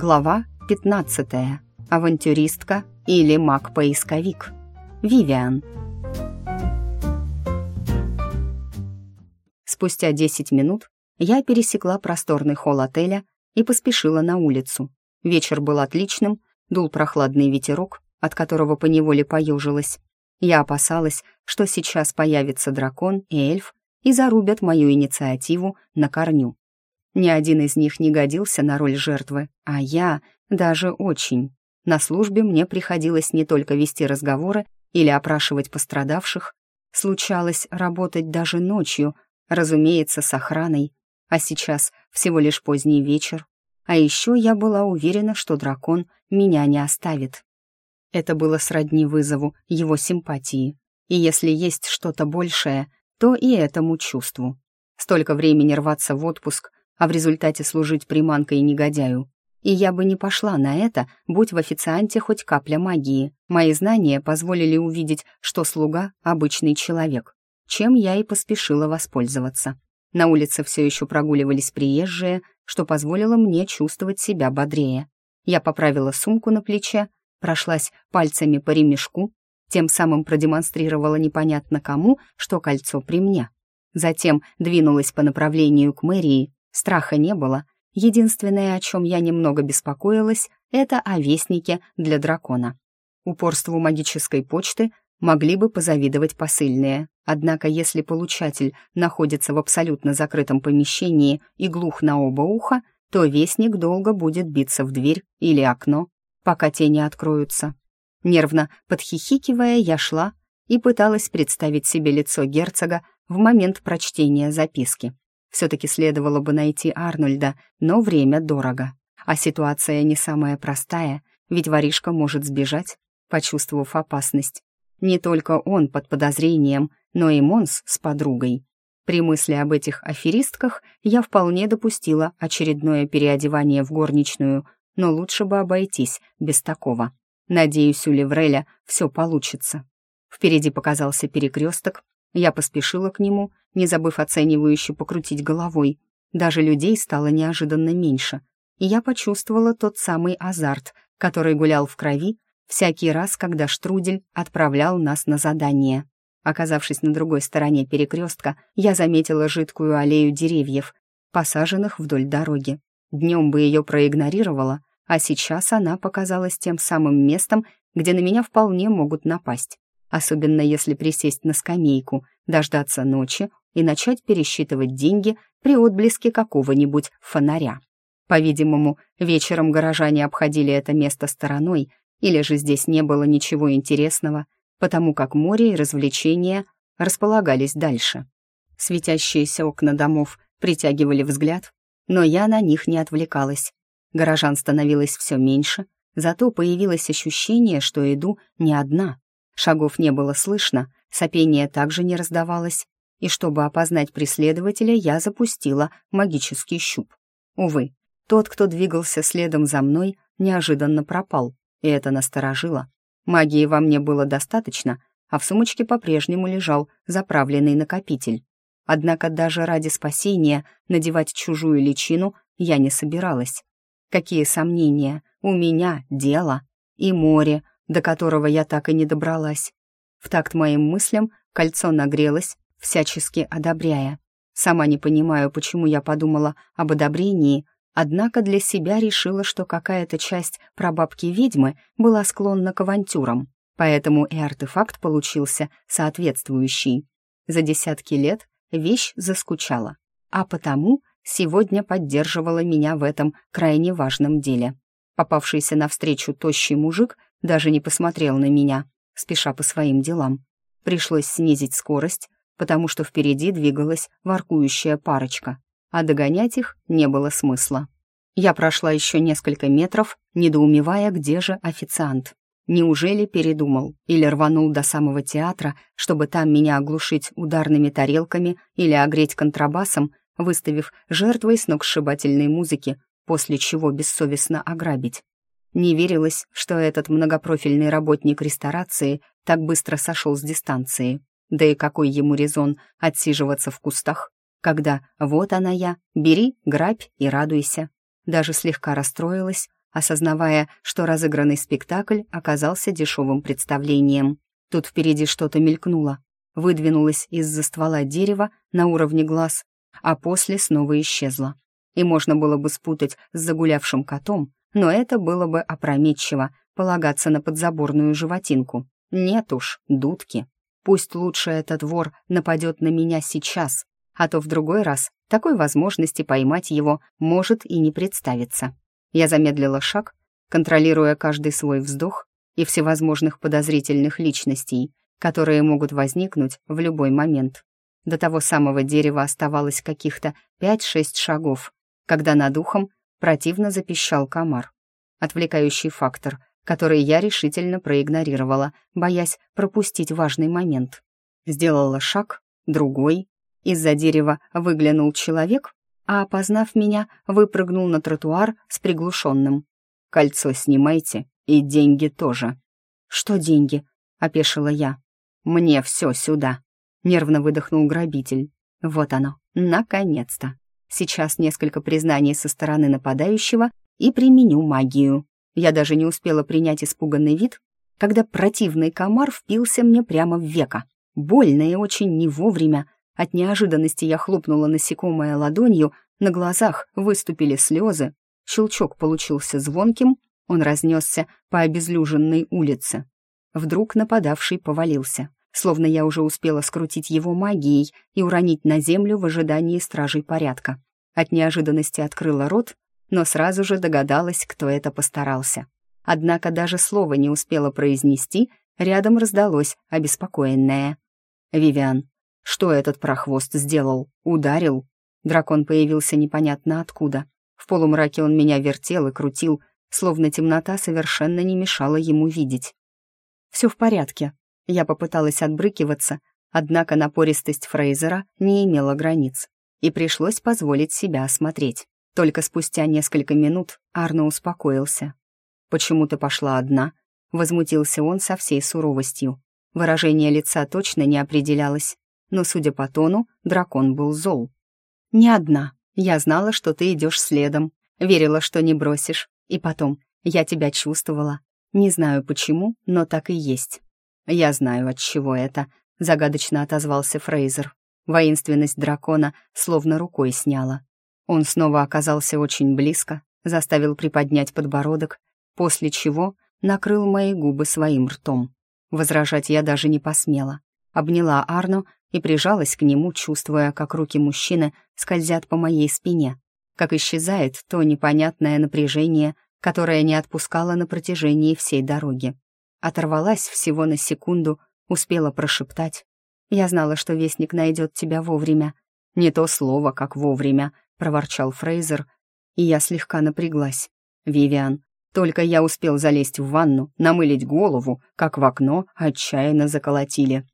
Глава 15. Авантюристка или маг-поисковик. Вивиан. Спустя 10 минут я пересекла просторный холл отеля и поспешила на улицу. Вечер был отличным, дул прохладный ветерок, от которого поневоле поежилась. Я опасалась, что сейчас появится дракон и эльф и зарубят мою инициативу на корню. Ни один из них не годился на роль жертвы, а я даже очень. На службе мне приходилось не только вести разговоры или опрашивать пострадавших, случалось работать даже ночью, разумеется, с охраной, а сейчас всего лишь поздний вечер. А еще я была уверена, что дракон меня не оставит. Это было сродни вызову его симпатии. И если есть что-то большее, то и этому чувству. Столько времени рваться в отпуск, а в результате служить приманкой негодяю. И я бы не пошла на это, будь в официанте хоть капля магии. Мои знания позволили увидеть, что слуга — обычный человек, чем я и поспешила воспользоваться. На улице все еще прогуливались приезжие, что позволило мне чувствовать себя бодрее. Я поправила сумку на плече, прошлась пальцами по ремешку, тем самым продемонстрировала непонятно кому, что кольцо при мне. Затем двинулась по направлению к мэрии, Страха не было. Единственное, о чем я немного беспокоилась, это о вестнике для дракона. Упорству магической почты могли бы позавидовать посыльные. Однако, если получатель находится в абсолютно закрытом помещении и глух на оба уха, то вестник долго будет биться в дверь или окно, пока те не откроются. Нервно подхихикивая, я шла и пыталась представить себе лицо герцога в момент прочтения записки. Все-таки следовало бы найти Арнольда, но время дорого. А ситуация не самая простая, ведь воришка может сбежать, почувствовав опасность. Не только он под подозрением, но и Монс с подругой. При мысли об этих аферистках я вполне допустила очередное переодевание в горничную, но лучше бы обойтись без такого. Надеюсь, у Левреля все получится. Впереди показался перекресток, я поспешила к нему, не забыв оценивающе покрутить головой. Даже людей стало неожиданно меньше. И я почувствовала тот самый азарт, который гулял в крови всякий раз, когда Штрудель отправлял нас на задание. Оказавшись на другой стороне перекрестка, я заметила жидкую аллею деревьев, посаженных вдоль дороги. Днем бы ее проигнорировала, а сейчас она показалась тем самым местом, где на меня вполне могут напасть особенно если присесть на скамейку, дождаться ночи и начать пересчитывать деньги при отблеске какого-нибудь фонаря. По-видимому, вечером горожане обходили это место стороной, или же здесь не было ничего интересного, потому как море и развлечения располагались дальше. Светящиеся окна домов притягивали взгляд, но я на них не отвлекалась. Горожан становилось все меньше, зато появилось ощущение, что иду не одна. Шагов не было слышно, сопение также не раздавалось, и чтобы опознать преследователя, я запустила магический щуп. Увы, тот, кто двигался следом за мной, неожиданно пропал, и это насторожило. Магии во мне было достаточно, а в сумочке по-прежнему лежал заправленный накопитель. Однако даже ради спасения надевать чужую личину я не собиралась. Какие сомнения, у меня дело и море, до которого я так и не добралась. В такт моим мыслям кольцо нагрелось, всячески одобряя. Сама не понимаю, почему я подумала об одобрении, однако для себя решила, что какая-то часть прабабки-ведьмы была склонна к авантюрам, поэтому и артефакт получился соответствующий. За десятки лет вещь заскучала, а потому сегодня поддерживала меня в этом крайне важном деле. Попавшийся навстречу тощий мужик даже не посмотрел на меня, спеша по своим делам. Пришлось снизить скорость, потому что впереди двигалась воркующая парочка, а догонять их не было смысла. Я прошла еще несколько метров, недоумевая, где же официант. Неужели передумал или рванул до самого театра, чтобы там меня оглушить ударными тарелками или огреть контрабасом, выставив жертвой сногсшибательной музыки, после чего бессовестно ограбить? Не верилось, что этот многопрофильный работник ресторации так быстро сошел с дистанции. Да и какой ему резон отсиживаться в кустах, когда вот она я, бери, грабь и радуйся. Даже слегка расстроилась, осознавая, что разыгранный спектакль оказался дешевым представлением. Тут впереди что-то мелькнуло, выдвинулось из-за ствола дерева на уровне глаз, а после снова исчезло. И можно было бы спутать с загулявшим котом, но это было бы опрометчиво полагаться на подзаборную животинку. Нет уж, дудки. Пусть лучше этот вор нападет на меня сейчас, а то в другой раз такой возможности поймать его может и не представиться. Я замедлила шаг, контролируя каждый свой вздох и всевозможных подозрительных личностей, которые могут возникнуть в любой момент. До того самого дерева оставалось каких-то пять-шесть шагов, когда над ухом противно запищал комар. Отвлекающий фактор, который я решительно проигнорировала, боясь пропустить важный момент. Сделала шаг, другой. Из-за дерева выглянул человек, а, опознав меня, выпрыгнул на тротуар с приглушенным. «Кольцо снимайте и деньги тоже». «Что деньги?» — опешила я. «Мне все сюда», — нервно выдохнул грабитель. «Вот оно, наконец-то. Сейчас несколько признаний со стороны нападающего и применю магию». Я даже не успела принять испуганный вид, когда противный комар впился мне прямо в веко. Больно и очень не вовремя. От неожиданности я хлопнула насекомое ладонью, на глазах выступили слезы. Щелчок получился звонким, он разнесся по обезлюженной улице. Вдруг нападавший повалился, словно я уже успела скрутить его магией и уронить на землю в ожидании стражей порядка. От неожиданности открыла рот, но сразу же догадалась, кто это постарался. Однако даже слова не успела произнести, рядом раздалось обеспокоенное. «Вивиан, что этот прохвост сделал? Ударил?» Дракон появился непонятно откуда. В полумраке он меня вертел и крутил, словно темнота совершенно не мешала ему видеть. «Все в порядке». Я попыталась отбрыкиваться, однако напористость Фрейзера не имела границ, и пришлось позволить себя осмотреть. Только спустя несколько минут Арно успокоился. «Почему ты пошла одна?» — возмутился он со всей суровостью. Выражение лица точно не определялось, но, судя по тону, дракон был зол. «Не одна. Я знала, что ты идешь следом. Верила, что не бросишь. И потом, я тебя чувствовала. Не знаю почему, но так и есть». «Я знаю, от чего это», — загадочно отозвался Фрейзер. Воинственность дракона словно рукой сняла. Он снова оказался очень близко, заставил приподнять подбородок, после чего накрыл мои губы своим ртом. Возражать я даже не посмела. Обняла Арну и прижалась к нему, чувствуя, как руки мужчины скользят по моей спине, как исчезает то непонятное напряжение, которое не отпускало на протяжении всей дороги. Оторвалась всего на секунду, успела прошептать. «Я знала, что Вестник найдет тебя вовремя». «Не то слово, как вовремя», — проворчал Фрейзер, и я слегка напряглась. «Вивиан, только я успел залезть в ванну, намылить голову, как в окно отчаянно заколотили.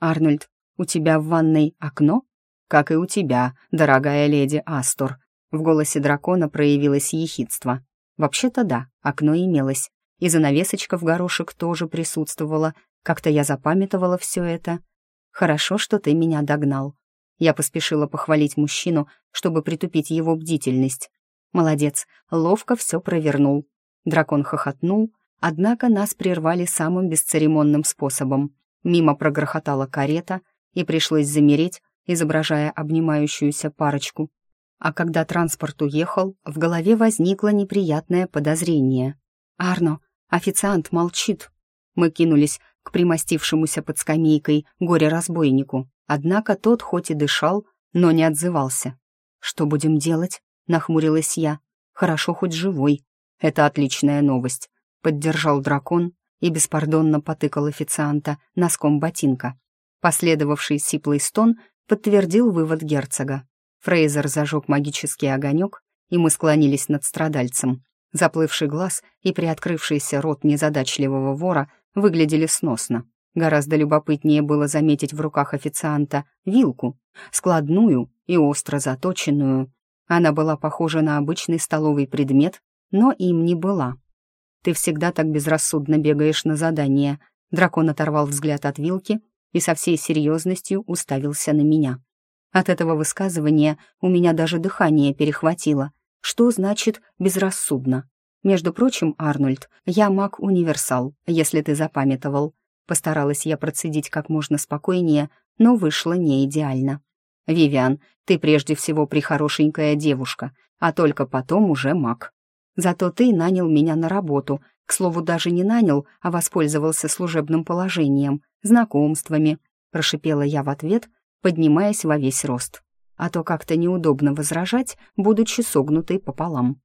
Арнольд, у тебя в ванной окно? Как и у тебя, дорогая леди Астор». В голосе дракона проявилось ехидство. Вообще-то да, окно имелось, и занавесочка в горошек тоже присутствовала. Как-то я запамятовала все это. «Хорошо, что ты меня догнал», я поспешила похвалить мужчину, чтобы притупить его бдительность. Молодец, ловко все провернул. Дракон хохотнул, однако нас прервали самым бесцеремонным способом. Мимо прогрохотала карета, и пришлось замереть, изображая обнимающуюся парочку. А когда транспорт уехал, в голове возникло неприятное подозрение. «Арно, официант молчит». Мы кинулись к примостившемуся под скамейкой горе-разбойнику. Однако тот хоть и дышал, но не отзывался. «Что будем делать?» — нахмурилась я. «Хорошо, хоть живой. Это отличная новость», — поддержал дракон и беспардонно потыкал официанта носком ботинка. Последовавший сиплый стон подтвердил вывод герцога. Фрейзер зажег магический огонек, и мы склонились над страдальцем. Заплывший глаз и приоткрывшийся рот незадачливого вора выглядели сносно. Гораздо любопытнее было заметить в руках официанта вилку, складную и остро заточенную. Она была похожа на обычный столовый предмет, но им не была. «Ты всегда так безрассудно бегаешь на задание», Дракон оторвал взгляд от вилки и со всей серьезностью уставился на меня. От этого высказывания у меня даже дыхание перехватило. Что значит «безрассудно»? Между прочим, Арнольд, я маг-универсал, если ты запамятовал. Постаралась я процедить как можно спокойнее, но вышло не идеально. «Вивиан, ты прежде всего прихорошенькая девушка, а только потом уже маг. Зато ты нанял меня на работу, к слову, даже не нанял, а воспользовался служебным положением, знакомствами», прошипела я в ответ, поднимаясь во весь рост. А то как-то неудобно возражать, будучи согнутой пополам.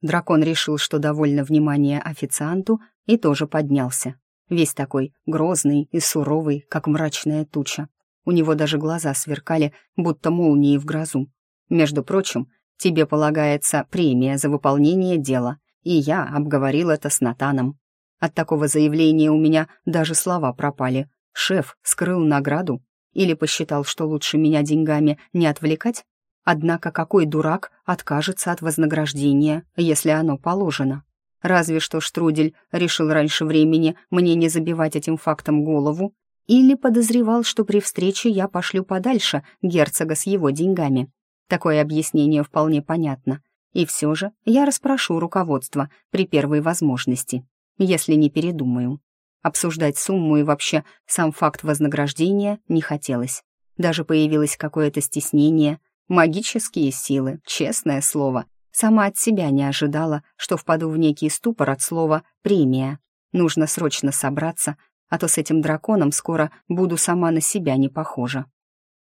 Дракон решил, что довольно внимания официанту, и тоже поднялся. Весь такой грозный и суровый, как мрачная туча. У него даже глаза сверкали, будто молнии в грозу. Между прочим, тебе полагается премия за выполнение дела, и я обговорил это с Натаном. От такого заявления у меня даже слова пропали. Шеф скрыл награду или посчитал, что лучше меня деньгами не отвлекать? Однако какой дурак откажется от вознаграждения, если оно положено? Разве что Штрудель решил раньше времени мне не забивать этим фактом голову или подозревал, что при встрече я пошлю подальше герцога с его деньгами. Такое объяснение вполне понятно. И все же я расспрошу руководство при первой возможности, если не передумаю. Обсуждать сумму и вообще сам факт вознаграждения не хотелось. Даже появилось какое-то стеснение. Магические силы, честное слово. Сама от себя не ожидала, что впаду в некий ступор от слова «премия». Нужно срочно собраться, а то с этим драконом скоро буду сама на себя не похожа.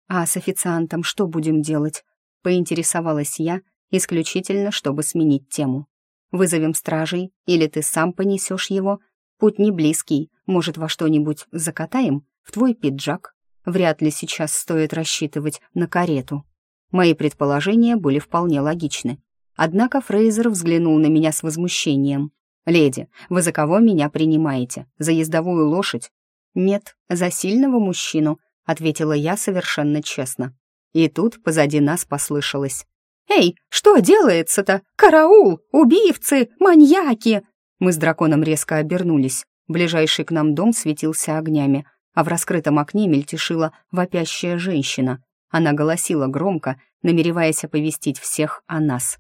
«А с официантом что будем делать?» — поинтересовалась я, исключительно чтобы сменить тему. «Вызовем стражей, или ты сам понесешь его? Путь не близкий, может, во что-нибудь закатаем? В твой пиджак? Вряд ли сейчас стоит рассчитывать на карету». Мои предположения были вполне логичны. Однако Фрейзер взглянул на меня с возмущением. «Леди, вы за кого меня принимаете? За ездовую лошадь?» «Нет, за сильного мужчину», — ответила я совершенно честно. И тут позади нас послышалось. «Эй, что делается-то? Караул! Убивцы! Маньяки!» Мы с драконом резко обернулись. Ближайший к нам дом светился огнями, а в раскрытом окне мельтешила вопящая женщина. Она голосила громко, намереваясь оповестить всех о нас.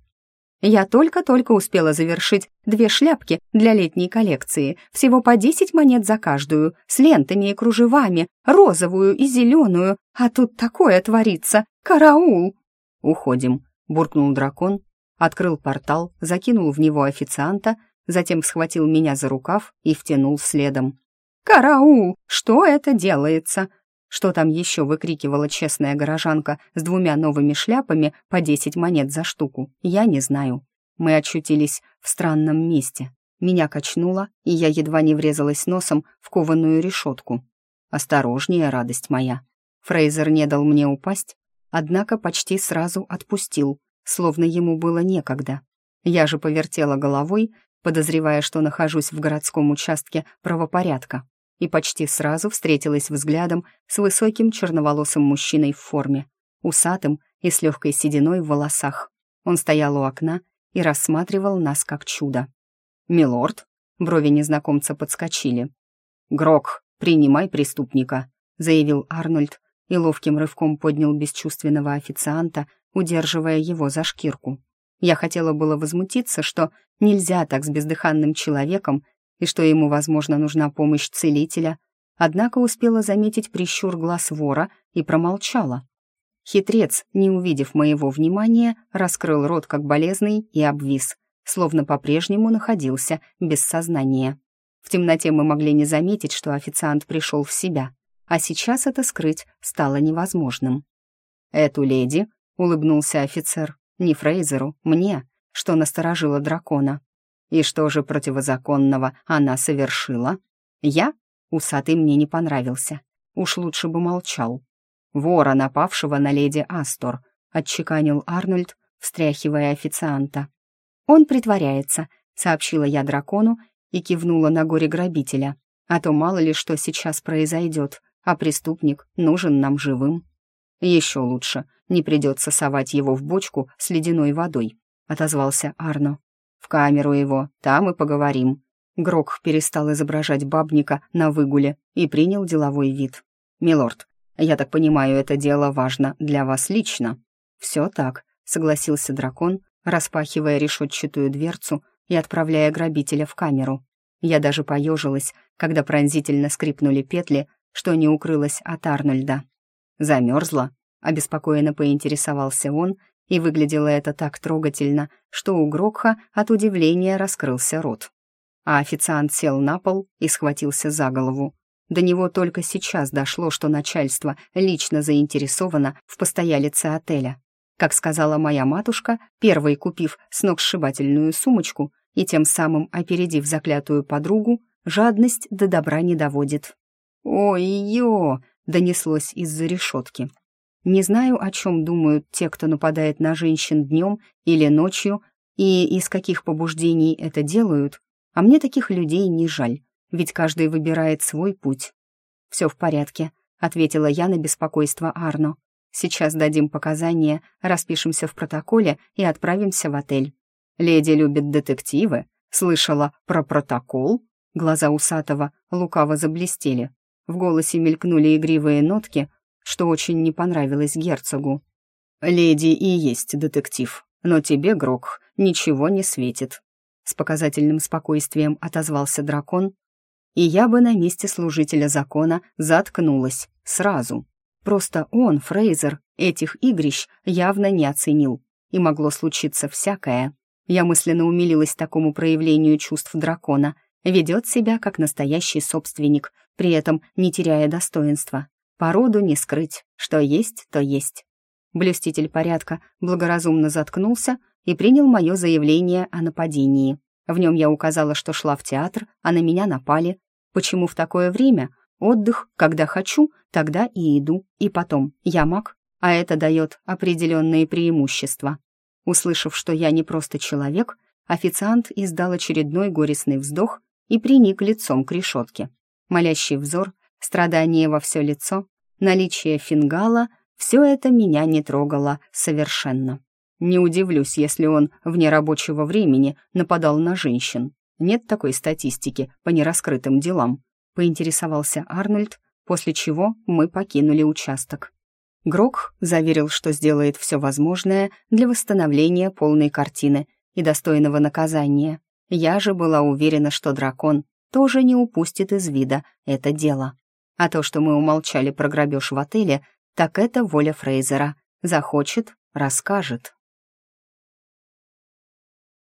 Я только-только успела завершить две шляпки для летней коллекции, всего по десять монет за каждую, с лентами и кружевами, розовую и зеленую, а тут такое творится. Караул! Уходим, буркнул дракон, открыл портал, закинул в него официанта, затем схватил меня за рукав и втянул следом. «Караул! Что это делается?» Что там еще выкрикивала честная горожанка с двумя новыми шляпами по десять монет за штуку, я не знаю. Мы очутились в странном месте. Меня качнуло, и я едва не врезалась носом в кованую решетку. Осторожнее, радость моя. Фрейзер не дал мне упасть, однако почти сразу отпустил, словно ему было некогда. Я же повертела головой, подозревая, что нахожусь в городском участке правопорядка и почти сразу встретилась взглядом с высоким черноволосым мужчиной в форме, усатым и с легкой сединой в волосах. Он стоял у окна и рассматривал нас как чудо. «Милорд?» — брови незнакомца подскочили. «Грок, принимай преступника», — заявил Арнольд и ловким рывком поднял бесчувственного официанта, удерживая его за шкирку. Я хотела было возмутиться, что нельзя так с бездыханным человеком и что ему, возможно, нужна помощь целителя, однако успела заметить прищур глаз вора и промолчала. Хитрец, не увидев моего внимания, раскрыл рот как болезный и обвис, словно по-прежнему находился без сознания. В темноте мы могли не заметить, что официант пришел в себя, а сейчас это скрыть стало невозможным. «Эту леди», — улыбнулся офицер, — «не Фрейзеру, мне», что насторожило дракона. И что же противозаконного она совершила? Я? Усатый мне не понравился. Уж лучше бы молчал. Вора, напавшего на леди Астор, отчеканил Арнольд, встряхивая официанта. «Он притворяется», — сообщила я дракону и кивнула на горе грабителя. «А то мало ли что сейчас произойдет, а преступник нужен нам живым». «Еще лучше, не придется совать его в бочку с ледяной водой», — отозвался Арно. В камеру его, там и поговорим». Грок перестал изображать бабника на выгуле и принял деловой вид. «Милорд, я так понимаю, это дело важно для вас лично?» «Все так», — согласился дракон, распахивая решетчатую дверцу и отправляя грабителя в камеру. Я даже поежилась, когда пронзительно скрипнули петли, что не укрылось от Арнольда. «Замерзла?» — обеспокоенно поинтересовался он, и выглядело это так трогательно, что у Грокха от удивления раскрылся рот. А официант сел на пол и схватился за голову. До него только сейчас дошло, что начальство лично заинтересовано в постоялице отеля. Как сказала моя матушка, первой купив сногсшибательную сумочку и тем самым опередив заклятую подругу, жадность до добра не доводит. «Ой-ё!» — донеслось из-за решетки. Не знаю, о чем думают те, кто нападает на женщин днем или ночью, и из каких побуждений это делают, а мне таких людей не жаль, ведь каждый выбирает свой путь. «Все в порядке», — ответила я на беспокойство Арно. «Сейчас дадим показания, распишемся в протоколе и отправимся в отель». «Леди любит детективы», слышала про протокол. Глаза усатого лукаво заблестели. В голосе мелькнули игривые нотки, что очень не понравилось герцогу. «Леди и есть детектив, но тебе, Грок, ничего не светит», с показательным спокойствием отозвался дракон, и я бы на месте служителя закона заткнулась сразу. Просто он, Фрейзер, этих игрищ явно не оценил, и могло случиться всякое. Я мысленно умилилась такому проявлению чувств дракона, ведет себя как настоящий собственник, при этом не теряя достоинства. Породу не скрыть, что есть, то есть. Блюститель порядка благоразумно заткнулся и принял мое заявление о нападении. В нем я указала, что шла в театр, а на меня напали. Почему в такое время? Отдых, когда хочу, тогда и иду. И потом, я маг, а это дает определенные преимущества. Услышав, что я не просто человек, официант издал очередной горестный вздох и приник лицом к решетке. Молящий взор, страдание во все лицо, наличие фингала — все это меня не трогало совершенно. Не удивлюсь, если он вне рабочего времени нападал на женщин. Нет такой статистики по нераскрытым делам, поинтересовался Арнольд, после чего мы покинули участок. Грок заверил, что сделает все возможное для восстановления полной картины и достойного наказания. Я же была уверена, что дракон тоже не упустит из вида это дело. А то, что мы умолчали про грабеж в отеле, так это воля Фрейзера. Захочет — расскажет.